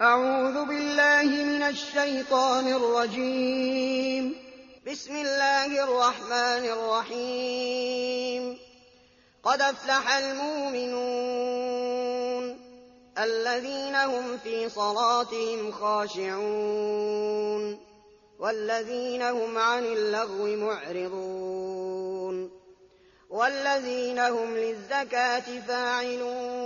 أعوذ بالله من الشيطان الرجيم. بسم الله الرحمن الرحيم. قد أفلح المؤمنون الذين هم في صلاتهم خاشعون والذين هم عن اللغو معرضون والذين هم للزكاة فاعلون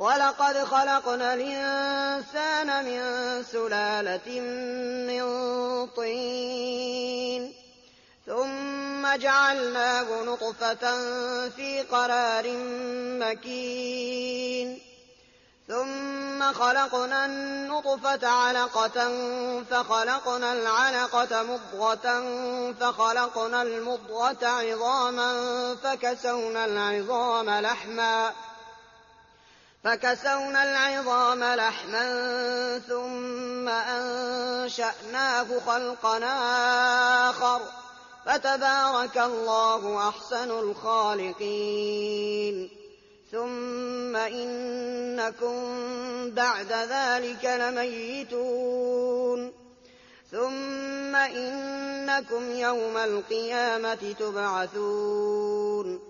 ولقد خلقنا الإنسان من سلالة من طين ثم جعلناه نطفة في قرار مكين ثم خلقنا النطفة علقة فخلقنا العلقة مضغة فخلقنا المضغة عظاما فكسونا العظام لحما فكسونا العظام لحما ثم أنشأناه خلقا آخر. فتبارك الله أحسن الخالقين. ثم إنكم بعد ذلك لميتون. ثم إنكم يوم القيامة تبعثون.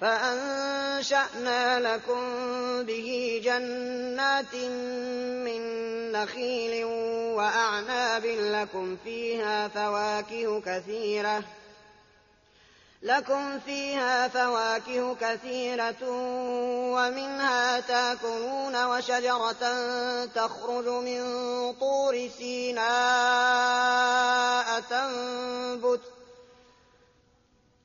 فأنشأنا لكم به جنات من نخيل وأعناب لكم فيها فواكه كثيرة لكم فيها فواكه كثيرة ومنها تاكلون وشجرة تخرج من طور سيناء تنبت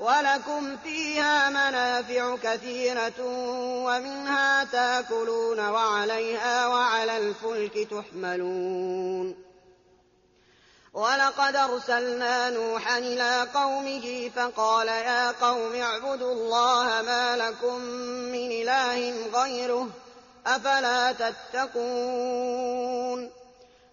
ولكم فيها منافع كثيرة ومنها تاكلون وعليها وعلى الفلك تحملون. ولقد أرسلنا نوحا إلى قومه فقال يا قوم اعبدوا الله ما لكم من إله غيره أفلا تتقون.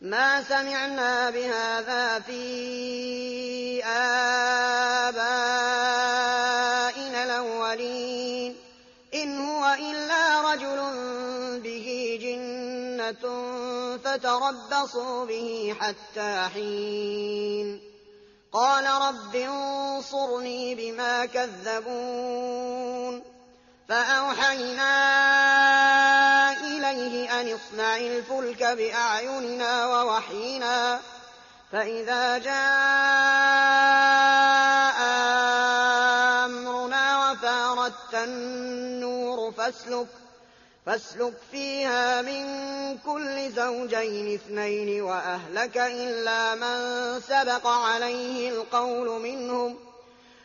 ما سمعنا بهذا في آبائنا الأولين. إن هو إلا رجل به جنة فتربصوا به حتى حين. قال رب انصرني بما كذبون. فأوحينا إليه أن اصنع الفلك بأعيننا ووحينا فإذا جاء أمرنا وفاردت النور فاسلك فاسلك فيها من كل زوجين اثنين وأهلك إلا من سبق عليه القول منهم ۖ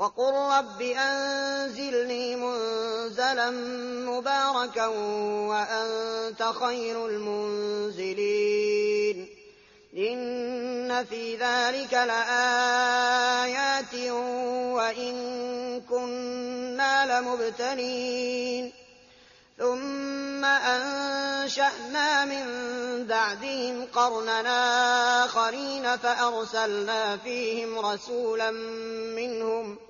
وقل رب أنزلني منزلا مباركا وأنت خير المنزلين. إن في ذلك لآيات وإن كنا لمبتلين. ثم أنشأنا من بعدهم قرننا آخرين فأرسلنا فيهم رسولا منهم ۖ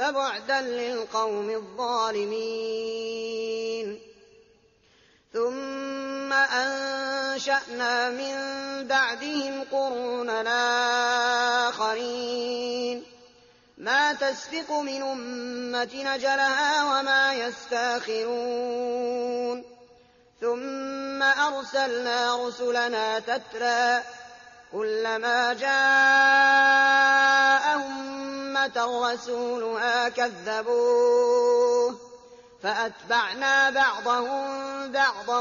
فبعدا للقوم الظالمين. ثم أنشأنا من بعدهم قروننا آخرين ما تسبق من أمة نجلها وما يستاخرون. ثم أرسلنا رسلنا تترى. كلما جاء أمة رسولها كذبوه فأتبعنا بعضهم بعضا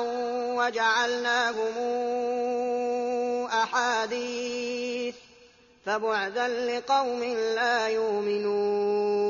وجعلناهم أحاديث فبعدا لقوم لا يؤمنون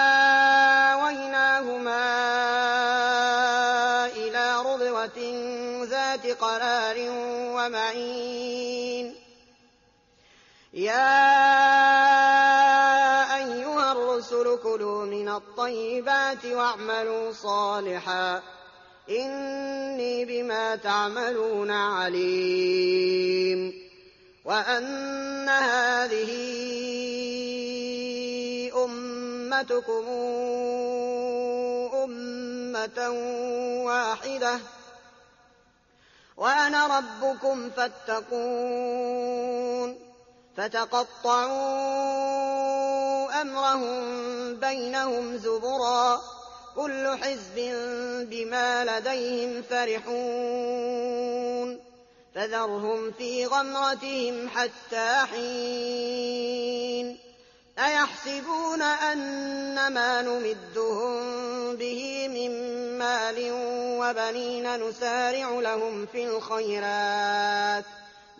الطَّيِّبَاتِ وَاعْمَلُوا صَالِحًا. إِنِّي بِمَا تَعْمَلُونَ عَلِيمٌ. وَأَنَّ هَٰذِهِ أُمَّتُكُمْ أُمَّةً وَاحِدَةً. وَأَنَا رَبُّكُمْ فَاتَّقُونِ. فَتَقَطَّعُوا أَمْرَهُم بَيْنَهُمْ زُبُرًا كُلُّ حِزْبٍ بِمَا لَدَيْهِمْ فَرِحُونَ فَذَرْهُمْ فِي غَمْرَتِهِمْ حَتَّىٰ حِينٍ أَيَحْسَبُونَ أَنَّمَا نُمِدُّهُم بِهِ مِن مَّالٍ وَبَنِينَ نُسَارِعُ لَهُمْ فِي الْخَيْرَاتِ ۚ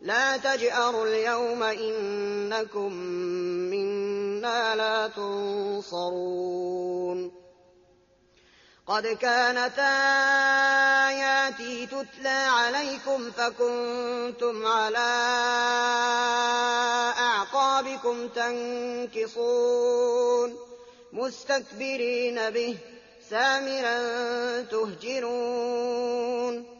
لَا تَجْأَرُوا الْيَوْمَ إِنَّكُم مِّنَّا لَا تُنصَرُونَ. قَدْ كَانَتْ آيَاتِي تُتْلَىٰ عَلَيْكُمْ فَكُنتُمْ عَلَىٰ أَعْقَابِكُمْ تَنكِصُونَ. مُسْتَكْبِرِينَ بِهِ سَامِرًا تُهْجِرُونَ.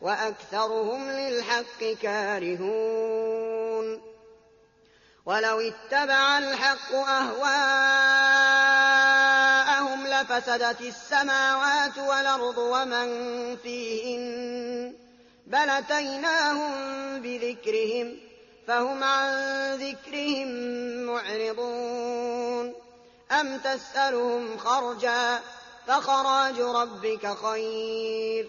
وَأَكْثَرُهُمْ لِلْحَقِّ كَارِهُونَ وَلَوِ اتَّبَعَ الْحَقُّ أَهْوَاءَهُمْ لَفَسَدَتِ السَّمَاوَاتُ وَالْأَرْضُ وَمَن فِيهِنَّ ۚ بَلْ أَتَيْنَاهُم بِذِكْرِهِمْ فَهُمْ عَن ذِكْرِهِم مُّعْرِضُونَ أَمْ تَسْأَلُهُمْ خَرْجًا فَخَرَاجُ رَبِّكَ خَيْرٌ ۖ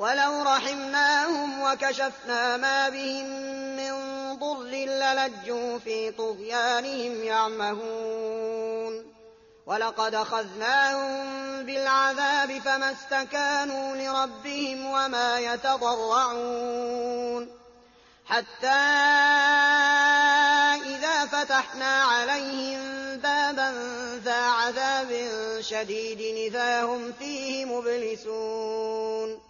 وَلَوْ رَحِمْنَاهُمْ وَكَشَفْنَا مَا بِهِم مِّن ضُرٍّ لَّلَجُّوا فِي طُغْيَانِهِمْ يَعْمَهُونَ وَلَقَدْ أَخَذْنَاهُم بِالْعَذَابِ فَمَا اسْتَكَانُوا لِرَبِّهِمْ وَمَا يَتَضَرَّعُونَ حَتَّىٰ إِذَا فَتَحْنَا عَلَيْهِم بَابًا ذَا عَذَابٍ شَدِيدٍ إِذَا هُمْ فِيهِ مُبْلِسُونَ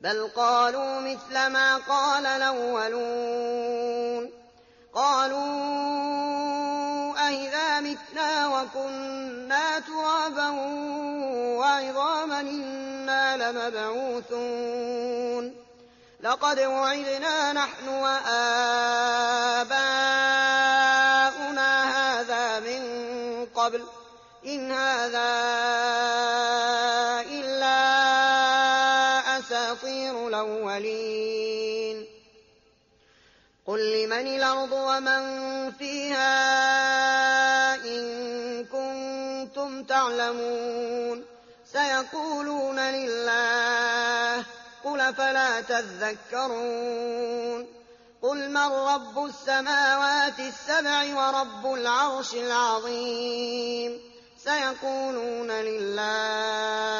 بل قالوا مثل ما قال الأولون قالوا أئذا متنا وكنا ترابا وعظاما إنا لمبعوثون لقد وعدنا نحن وآباؤنا هذا من قبل إن هذا الأولين قل لمن الأرض ومن فيها إن كنتم تعلمون. سيقولون لله قل فلا تذكرون. قل من رب السماوات السبع ورب العرش العظيم. سيقولون لله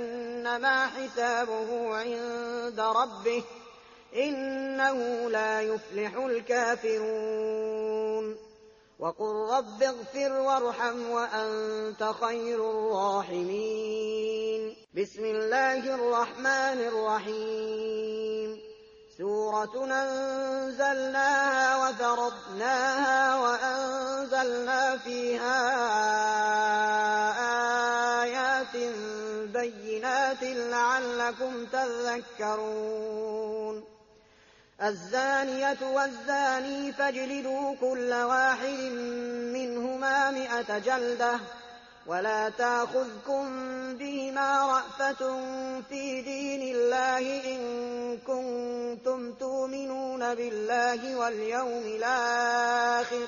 فإنما حسابه عند ربه إنه لا يفلح الكافرون. وقل رب اغفر وارحم وأنت خير الراحمين. بسم الله الرحمن الرحيم. سورة أنزلناها وفرضناها وأنزلنا فيها بينات لعلكم تذكرون. الزانية والزاني فاجلدوا كل واحد منهما مئة جلدة ولا تأخذكم بهما رأفة في دين الله إن كنتم تؤمنون بالله واليوم الآخر.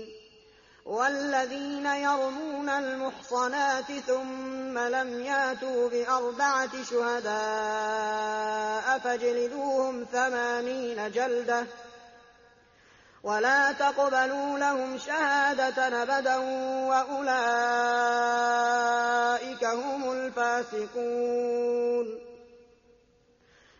والذين يرمون المحصنات ثم لم ياتوا بأربعة شهداء فاجلدوهم ثمانين جلدة ولا تقبلوا لهم شهادة أبدا وأولئك هم الفاسقون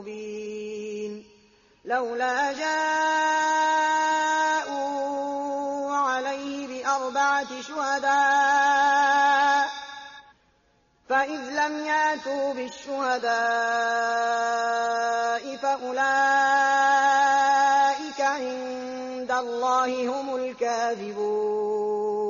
مبين. لولا جاءوا عليه بأربعة شهداء فإذ لم ياتوا بالشهداء فأولئك عند الله هم الكاذبون.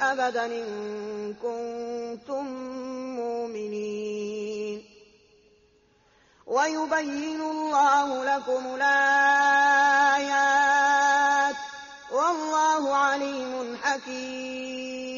أبدا إن كنتم مؤمنين. ويبين الله لكم الآيات. والله عليم حكيم.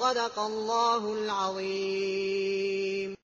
صدق الله العظيم.